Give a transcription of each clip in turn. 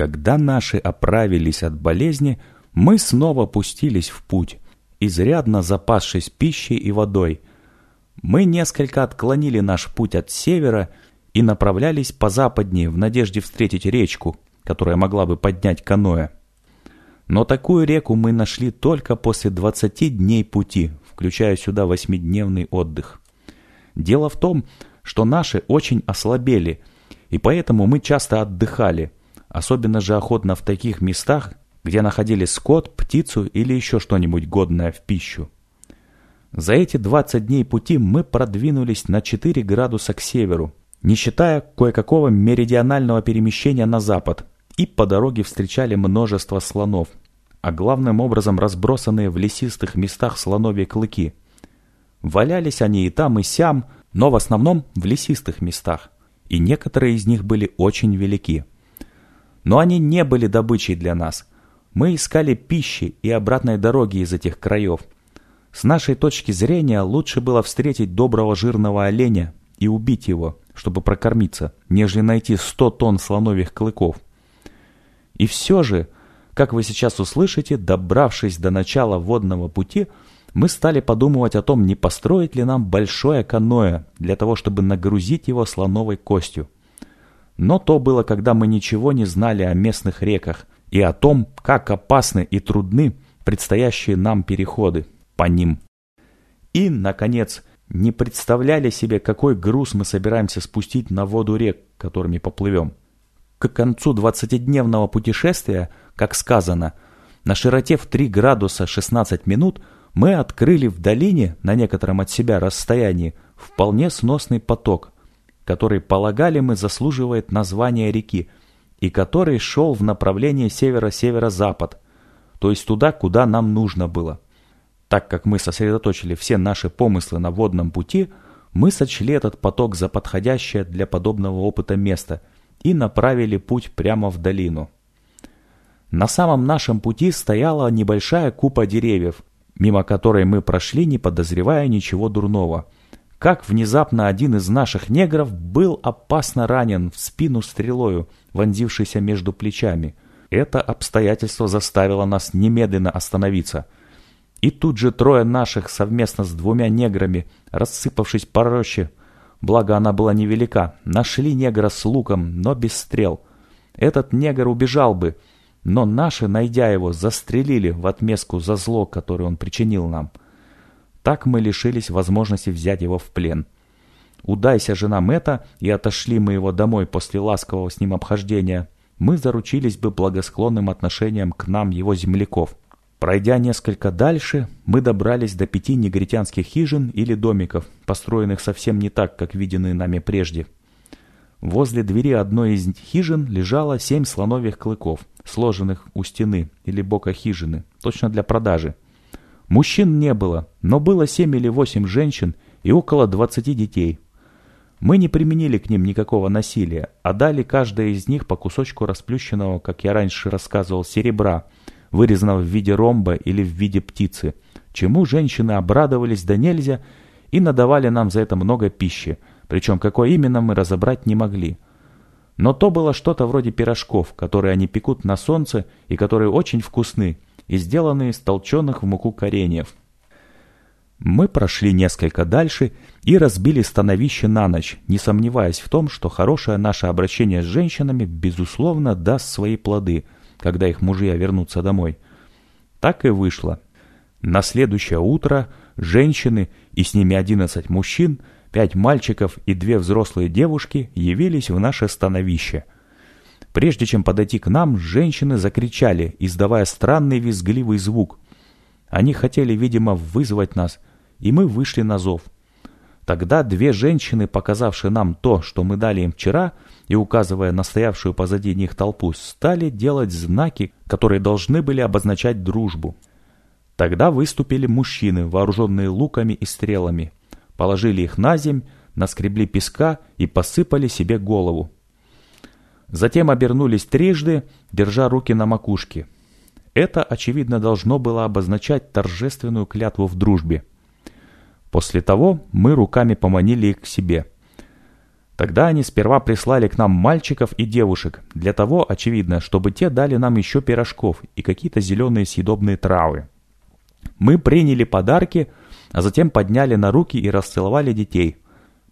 Когда наши оправились от болезни, мы снова пустились в путь, изрядно запасшись пищей и водой. Мы несколько отклонили наш путь от севера и направлялись по западнее в надежде встретить речку, которая могла бы поднять каноэ. Но такую реку мы нашли только после 20 дней пути, включая сюда восьмидневный отдых. Дело в том, что наши очень ослабели, и поэтому мы часто отдыхали – Особенно же охотно в таких местах, где находили скот, птицу или еще что-нибудь годное в пищу. За эти 20 дней пути мы продвинулись на 4 градуса к северу, не считая кое-какого меридионального перемещения на запад, и по дороге встречали множество слонов, а главным образом разбросанные в лесистых местах слоновьи клыки. Валялись они и там, и сям, но в основном в лесистых местах, и некоторые из них были очень велики. Но они не были добычей для нас. Мы искали пищи и обратной дороги из этих краев. С нашей точки зрения лучше было встретить доброго жирного оленя и убить его, чтобы прокормиться, нежели найти сто тонн слоновьих клыков. И все же, как вы сейчас услышите, добравшись до начала водного пути, мы стали подумывать о том, не построить ли нам большое каноэ для того, чтобы нагрузить его слоновой костью. Но то было, когда мы ничего не знали о местных реках и о том, как опасны и трудны предстоящие нам переходы по ним. И, наконец, не представляли себе, какой груз мы собираемся спустить на воду рек, которыми поплывем. К концу двадцатидневного путешествия, как сказано, на широте в 3 градуса 16 минут мы открыли в долине, на некотором от себя расстоянии, вполне сносный поток – который, полагали мы, заслуживает названия реки, и который шел в направлении северо-северо-запад, то есть туда, куда нам нужно было. Так как мы сосредоточили все наши помыслы на водном пути, мы сочли этот поток за подходящее для подобного опыта место и направили путь прямо в долину. На самом нашем пути стояла небольшая купа деревьев, мимо которой мы прошли, не подозревая ничего дурного – как внезапно один из наших негров был опасно ранен в спину стрелою, вонзившейся между плечами. Это обстоятельство заставило нас немедленно остановиться. И тут же трое наших совместно с двумя неграми, рассыпавшись по роще, благо она была невелика, нашли негра с луком, но без стрел. Этот негр убежал бы, но наши, найдя его, застрелили в отместку за зло, которое он причинил нам. Так мы лишились возможности взять его в плен. Удайся же нам это, и отошли мы его домой после ласкового с ним обхождения, мы заручились бы благосклонным отношением к нам его земляков. Пройдя несколько дальше, мы добрались до пяти негритянских хижин или домиков, построенных совсем не так, как виденные нами прежде. Возле двери одной из хижин лежало семь слоновьих клыков, сложенных у стены или бока хижины, точно для продажи. Мужчин не было, но было семь или восемь женщин и около двадцати детей. Мы не применили к ним никакого насилия, а дали каждой из них по кусочку расплющенного, как я раньше рассказывал, серебра, вырезанного в виде ромба или в виде птицы, чему женщины обрадовались да нельзя и надавали нам за это много пищи, причем какой именно мы разобрать не могли. Но то было что-то вроде пирожков, которые они пекут на солнце и которые очень вкусны, и сделанные из толченых в муку кореньев. Мы прошли несколько дальше и разбили становище на ночь, не сомневаясь в том, что хорошее наше обращение с женщинами безусловно даст свои плоды, когда их мужья вернутся домой. Так и вышло. На следующее утро женщины и с ними одиннадцать мужчин, пять мальчиков и две взрослые девушки явились в наше становище – Прежде чем подойти к нам, женщины закричали, издавая странный визгливый звук. Они хотели, видимо, вызвать нас, и мы вышли на зов. Тогда две женщины, показавшие нам то, что мы дали им вчера, и указывая на стоявшую позади них толпу, стали делать знаки, которые должны были обозначать дружбу. Тогда выступили мужчины, вооруженные луками и стрелами, положили их на земь, наскребли песка и посыпали себе голову. Затем обернулись трижды, держа руки на макушке. Это, очевидно, должно было обозначать торжественную клятву в дружбе. После того мы руками поманили их к себе. Тогда они сперва прислали к нам мальчиков и девушек, для того, очевидно, чтобы те дали нам еще пирожков и какие-то зеленые съедобные травы. Мы приняли подарки, а затем подняли на руки и расцеловали детей.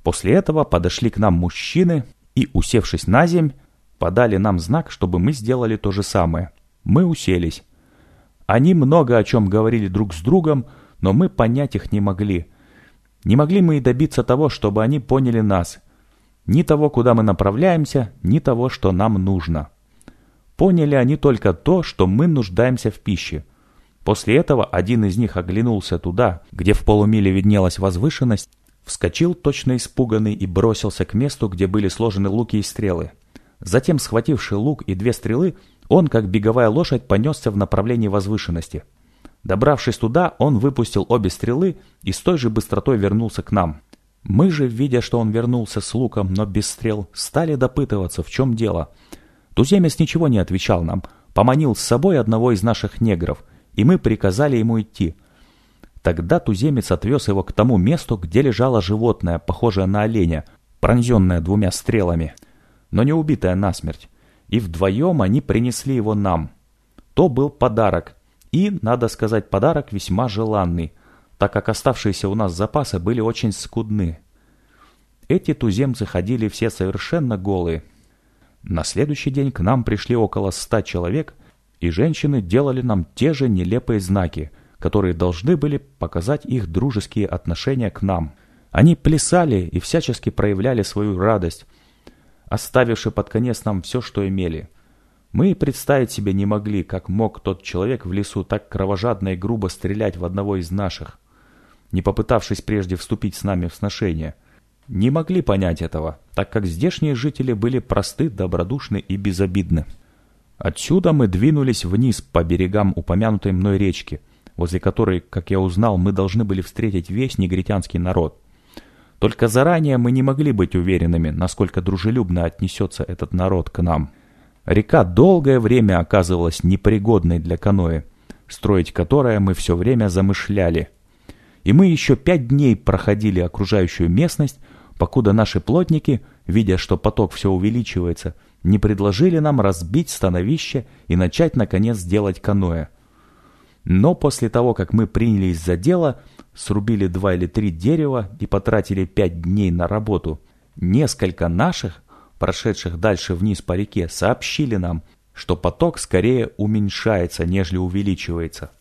После этого подошли к нам мужчины и, усевшись на земь, подали нам знак, чтобы мы сделали то же самое. Мы уселись. Они много о чем говорили друг с другом, но мы понять их не могли. Не могли мы и добиться того, чтобы они поняли нас – ни того, куда мы направляемся, ни того, что нам нужно. Поняли они только то, что мы нуждаемся в пище. После этого один из них оглянулся туда, где в полумиле виднелась возвышенность, вскочил точно испуганный и бросился к месту, где были сложены луки и стрелы. Затем, схвативший лук и две стрелы, он, как беговая лошадь, понесся в направлении возвышенности. Добравшись туда, он выпустил обе стрелы и с той же быстротой вернулся к нам. Мы же, видя, что он вернулся с луком, но без стрел, стали допытываться, в чем дело. Туземец ничего не отвечал нам, поманил с собой одного из наших негров, и мы приказали ему идти. Тогда туземец отвез его к тому месту, где лежало животное, похожее на оленя, пронзенное двумя стрелами, но не убитое насмерть. И вдвоем они принесли его нам. То был подарок, и, надо сказать, подарок весьма желанный так как оставшиеся у нас запасы были очень скудны. Эти туземцы ходили все совершенно голые. На следующий день к нам пришли около ста человек, и женщины делали нам те же нелепые знаки, которые должны были показать их дружеские отношения к нам. Они плясали и всячески проявляли свою радость, оставивши под конец нам все, что имели. Мы представить себе не могли, как мог тот человек в лесу так кровожадно и грубо стрелять в одного из наших не попытавшись прежде вступить с нами в сношение. Не могли понять этого, так как здешние жители были просты, добродушны и безобидны. Отсюда мы двинулись вниз по берегам упомянутой мной речки, возле которой, как я узнал, мы должны были встретить весь негритянский народ. Только заранее мы не могли быть уверенными, насколько дружелюбно отнесется этот народ к нам. Река долгое время оказывалась непригодной для каноэ, строить которое мы все время замышляли – и мы еще пять дней проходили окружающую местность, покуда наши плотники, видя, что поток все увеличивается, не предложили нам разбить становище и начать, наконец, делать каноэ. Но после того, как мы принялись за дело, срубили два или три дерева и потратили пять дней на работу, несколько наших, прошедших дальше вниз по реке, сообщили нам, что поток скорее уменьшается, нежели увеличивается.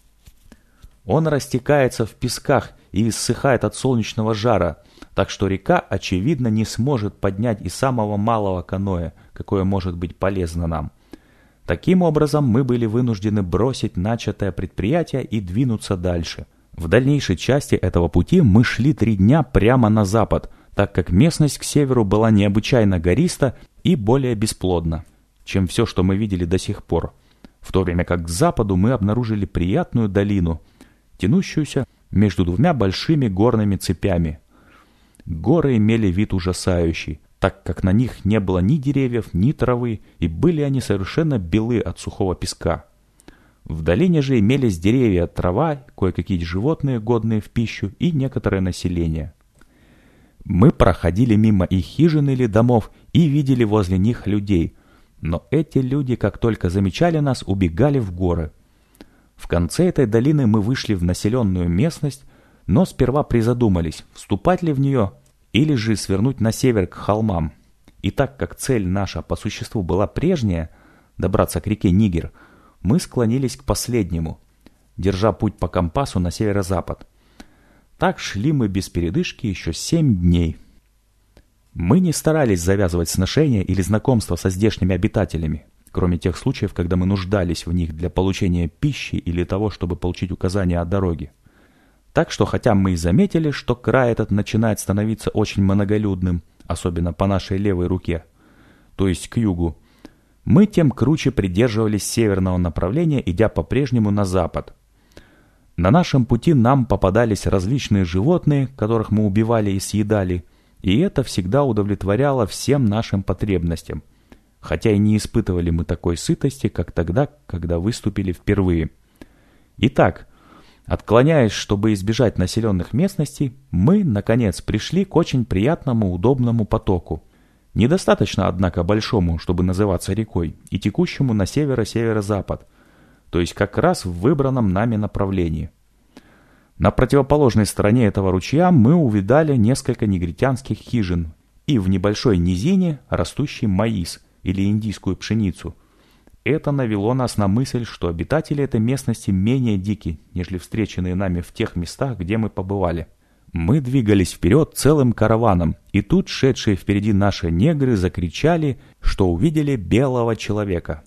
Он растекается в песках и иссыхает от солнечного жара, так что река, очевидно, не сможет поднять и самого малого каноэ, какое может быть полезно нам. Таким образом, мы были вынуждены бросить начатое предприятие и двинуться дальше. В дальнейшей части этого пути мы шли три дня прямо на запад, так как местность к северу была необычайно гориста и более бесплодна, чем все, что мы видели до сих пор, в то время как к западу мы обнаружили приятную долину – тянущуюся между двумя большими горными цепями. Горы имели вид ужасающий, так как на них не было ни деревьев, ни травы, и были они совершенно белы от сухого песка. В долине же имелись деревья, трава, кое-какие животные, годные в пищу, и некоторое население. Мы проходили мимо их хижин или домов и видели возле них людей, но эти люди, как только замечали нас, убегали в горы. В конце этой долины мы вышли в населенную местность, но сперва призадумались, вступать ли в нее или же свернуть на север к холмам. И так как цель наша по существу была прежняя, добраться к реке Нигер, мы склонились к последнему, держа путь по компасу на северо-запад. Так шли мы без передышки еще семь дней. Мы не старались завязывать сношения или знакомства со здешними обитателями, кроме тех случаев, когда мы нуждались в них для получения пищи или того, чтобы получить указания о дороге. Так что, хотя мы и заметили, что край этот начинает становиться очень многолюдным, особенно по нашей левой руке, то есть к югу, мы тем круче придерживались северного направления, идя по-прежнему на запад. На нашем пути нам попадались различные животные, которых мы убивали и съедали, и это всегда удовлетворяло всем нашим потребностям – хотя и не испытывали мы такой сытости, как тогда, когда выступили впервые. Итак, отклоняясь, чтобы избежать населенных местностей, мы, наконец, пришли к очень приятному удобному потоку. Недостаточно, однако, большому, чтобы называться рекой, и текущему на северо-северо-запад, то есть как раз в выбранном нами направлении. На противоположной стороне этого ручья мы увидали несколько негритянских хижин и в небольшой низине растущий маис или индийскую пшеницу. Это навело нас на мысль, что обитатели этой местности менее дики, нежели встреченные нами в тех местах, где мы побывали. Мы двигались вперед целым караваном, и тут шедшие впереди наши негры закричали, что увидели белого человека.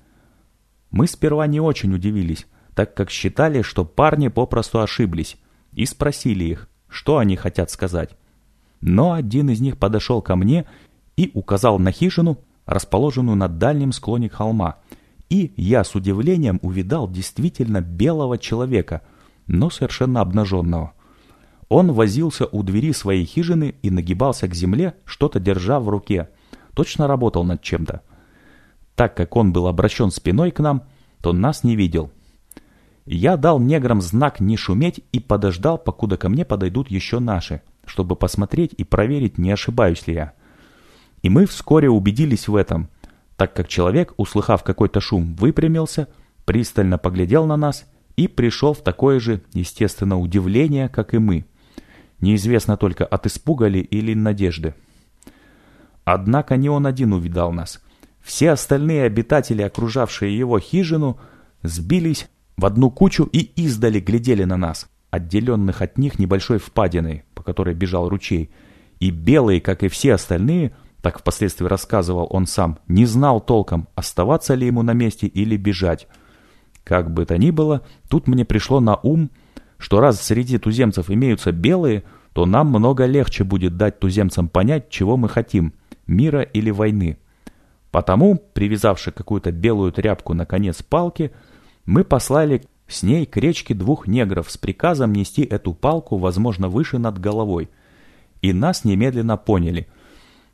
Мы сперва не очень удивились, так как считали, что парни попросту ошиблись, и спросили их, что они хотят сказать. Но один из них подошел ко мне и указал на хижину, расположенную на дальнем склоне холма, и я с удивлением увидал действительно белого человека, но совершенно обнаженного. Он возился у двери своей хижины и нагибался к земле, что-то держа в руке. Точно работал над чем-то. Так как он был обращен спиной к нам, то нас не видел. Я дал неграм знак не шуметь и подождал, покуда ко мне подойдут еще наши, чтобы посмотреть и проверить, не ошибаюсь ли я. И мы вскоре убедились в этом, так как человек, услыхав какой-то шум, выпрямился, пристально поглядел на нас и пришел в такое же, естественно, удивление, как и мы. Неизвестно только, от испуга ли или надежды. Однако не он один увидал нас. Все остальные обитатели, окружавшие его хижину, сбились в одну кучу и издали глядели на нас, отделенных от них небольшой впадиной, по которой бежал ручей. И белый, как и все остальные, так впоследствии рассказывал он сам, не знал толком, оставаться ли ему на месте или бежать. Как бы то ни было, тут мне пришло на ум что раз среди туземцев имеются белые, то нам много легче будет дать туземцам понять, чего мы хотим – мира или войны. Потому, привязавши какую-то белую тряпку на конец палки, мы послали с ней к речке двух негров с приказом нести эту палку, возможно, выше над головой. И нас немедленно поняли.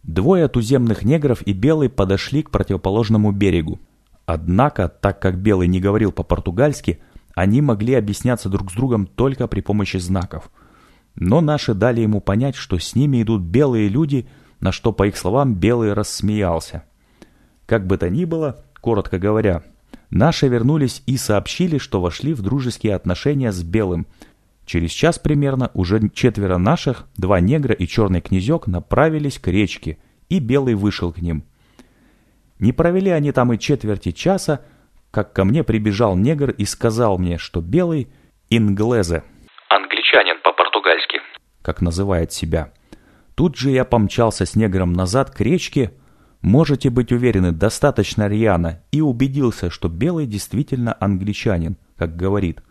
Двое туземных негров и белый подошли к противоположному берегу. Однако, так как белый не говорил по-португальски, они могли объясняться друг с другом только при помощи знаков. Но наши дали ему понять, что с ними идут белые люди, на что, по их словам, белый рассмеялся. Как бы то ни было, коротко говоря, наши вернулись и сообщили, что вошли в дружеские отношения с белым. Через час примерно уже четверо наших, два негра и черный князек направились к речке, и белый вышел к ним. Не провели они там и четверти часа, как ко мне прибежал негр и сказал мне, что белый инглезе. Англичанин по-португальски. Как называет себя. Тут же я помчался с негром назад к речке, можете быть уверены, достаточно рьяно, и убедился, что белый действительно англичанин, как говорит.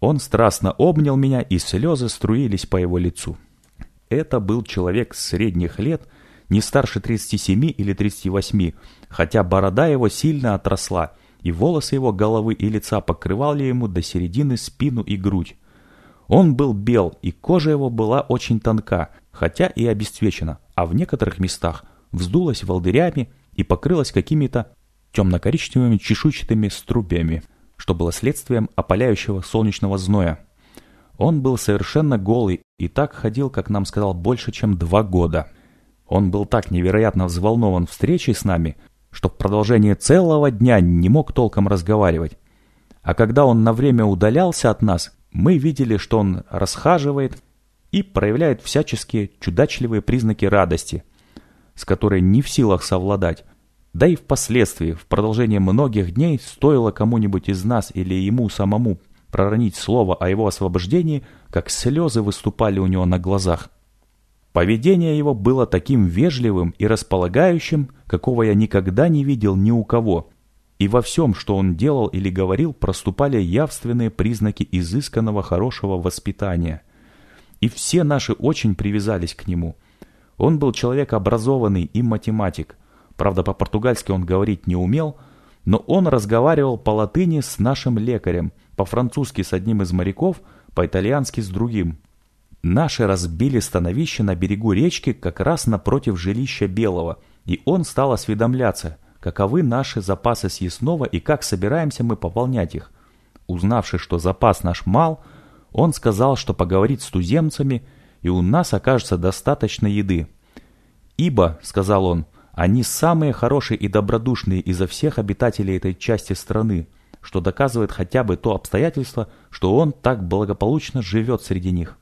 Он страстно обнял меня, и слезы струились по его лицу. Это был человек средних лет, не старше 37 или 38, хотя борода его сильно отросла, и волосы его головы и лица покрывали ему до середины спину и грудь. Он был бел, и кожа его была очень тонка, хотя и обесцвечена, а в некоторых местах вздулась волдырями и покрылась какими-то темно-коричневыми чешуйчатыми струбями, что было следствием опаляющего солнечного зноя. Он был совершенно голый и так ходил, как нам сказал, больше, чем два года. Он был так невероятно взволнован встречей с нами, что в продолжение целого дня не мог толком разговаривать. А когда он на время удалялся от нас, мы видели, что он расхаживает и проявляет всяческие чудачливые признаки радости, с которой не в силах совладать. Да и впоследствии, в продолжение многих дней, стоило кому-нибудь из нас или ему самому проронить слово о его освобождении, как слезы выступали у него на глазах. Поведение его было таким вежливым и располагающим, какого я никогда не видел ни у кого. И во всем, что он делал или говорил, проступали явственные признаки изысканного хорошего воспитания. И все наши очень привязались к нему. Он был человек образованный и математик. Правда, по-португальски он говорить не умел, но он разговаривал по латыни с нашим лекарем, по-французски с одним из моряков, по-итальянски с другим. Наши разбили становище на берегу речки как раз напротив жилища Белого, и он стал осведомляться, каковы наши запасы съестного и как собираемся мы пополнять их. Узнавши, что запас наш мал, он сказал, что поговорит с туземцами, и у нас окажется достаточно еды. «Ибо, — сказал он, — Они самые хорошие и добродушные изо всех обитателей этой части страны, что доказывает хотя бы то обстоятельство, что он так благополучно живет среди них.